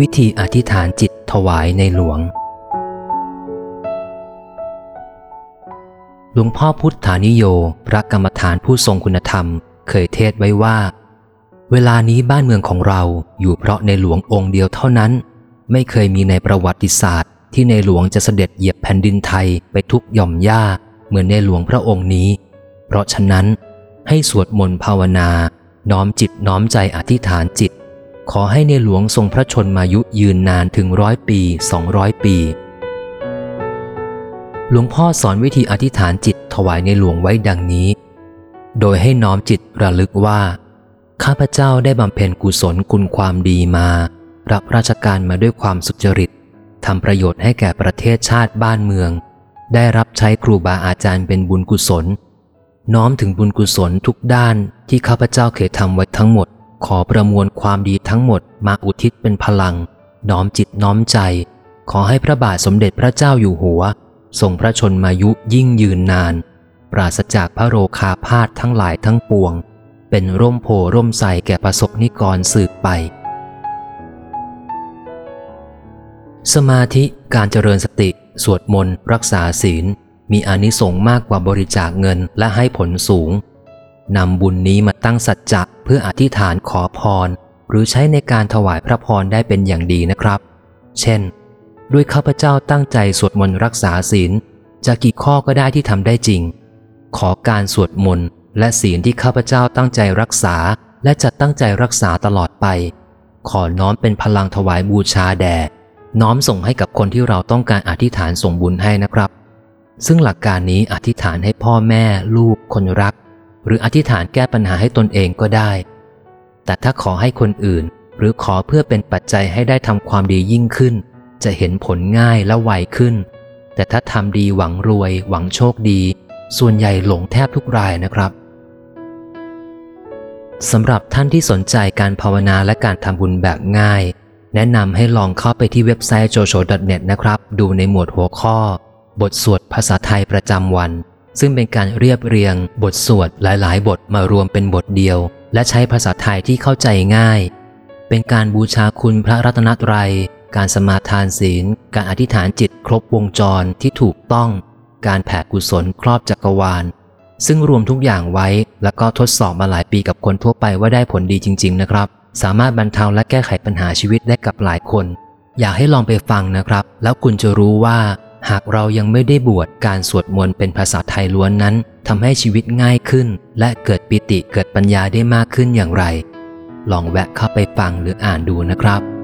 วิธีอธิษฐานจิตถวายในหลวง หลวงพ่อพุทธานิโย พระกรรมฐานผู้ทรงคุณธรรม เคยเทศไว้ว่า เวลานี้บ้านเมืองของเราอยู่เพราะในหลวงองค์เดียวเท่านั้น ไม่เคยมีในประวัติศาสตร์ ที่ในหลวงจะเสด็จเหยียบแผ่นดินไทยไปทุกหย่อมหญ้า เหมือนในหลวงพระองค์นี้ เพราะฉะนั้น ให้สวดมนต์ภาวนา น้อมจิตน้อมใจอธิษฐานจิต ขอให้ในหลวงทรงพระชนมายุยืนนานถึงร้อยปีสองร้อยปี หลวงพ่อสอนวิธีอธิษฐานจิตถวายในหลวงไว้ดังนี้ โดยให้น้อมจิตระลึกว่า ข้าพเจ้าได้บำเพ็ญกุศลคุณความดีมารับราชการมาด้วยความสุจริตทำประโยชน์ให้แก่ประเทศชาติบ้านเมือง ได้รับใช้ครูบาอาจารย์เป็นบุญกุศล น้อมถึงบุญกุศลทุกด้านที่ข้าพเจ้าเคยทำไว้ทั้งหมด ขอประมวลความดีทั้งหมดมาอุทิศเป็นพลัง น้อมจิตน้อมใจ ขอให้พระบาทสมเด็จพระเจ้าอยู่หัวทรงพระชนมายุยิ่งยืนนาน ปราศจากพระโรคาพาธทั้งหลายทั้งปวง เป็นร่มโพร่มใสแก่ประสบนิกรสืบไป สมาธิการเจริญสติ สวดมนต์ รักษาศีล มีอานิสงส์มากกว่าบริจาคเงินและให้ผลสูง นำบุญนี้มาตั้งสัจจะเพื่ออธิษฐานขอพร หรือใช้ในการถวายพระพรได้เป็นอย่างดีนะครับ เช่น ด้วยข้าพเจ้าตั้งใจสวดมนต์รักษาศีลจะกี่ข้อก็ได้ที่ทำได้จริง ขอการสวดมนต์และศีลที่ข้าพเจ้าตั้งใจรักษา และจะตั้งใจรักษาตลอดไป ขอน้อมเป็นพลังถวายบูชาแด่น้อมส่งให้กับคนที่เราต้องการอธิษฐานส่งบุญให้นะครับ ซึ่งหลักการนี้อธิษฐานให้พ่อแม่ ลูกคนรัก หรืออธิษฐานแก้ปัญหาให้ตนเองก็ได้ แต่ถ้าขอให้คนอื่น หรือขอเพื่อเป็นปัจจัยให้ได้ทำความดียิ่งขึ้น จะเห็นผลง่ายและไวขึ้น แต่ถ้าทำดีหวังรวย หวังโชคดี ส่วนใหญ่หลงแทบทุกรายนะครับสำหรับท่านที่สนใจการภาวนาและการทำบุญแบบง่าย แนะนำให้ลองเข้าไปที่เว็บไซต์ jojo.net นะครับ ดูในหมวดหัวข้อ บทสวดภาษาไทยประจำวัน ซึ่งเป็นการเรียบเรียง บทสวดหลาย ๆ บทมารวมเป็นบทเดียว และใช้ภาษาไทยที่เข้าใจง่าย เป็นการบูชาคุณพระรัตนตรัย การสมาทานศีล การอธิษฐานจิตครบวงจรที่ถูกต้อง การแผ่กุศลครอบจักรวาล ซึ่งรวมทุกอย่างไว้ แล้วก็ทดสอบมาหลายปีกับคนทั่วไปว่าได้ผลดีจริง ๆ นะครับ สามารถบรรเทาและแก้ไขปัญหาชีวิตได้กับหลายคน อยากให้ลองไปฟังนะครับ แล้วคุณจะรู้ว่า หากเรายังไม่ได้บวชการสวดมนต์เป็นภาษาไทยล้วนนั้นทำให้ชีวิตง่ายขึ้น และเกิดปิติเกิดปัญญาได้มากขึ้นอย่างไร ลองแวะเข้าไปฟังหรืออ่านดูนะครับ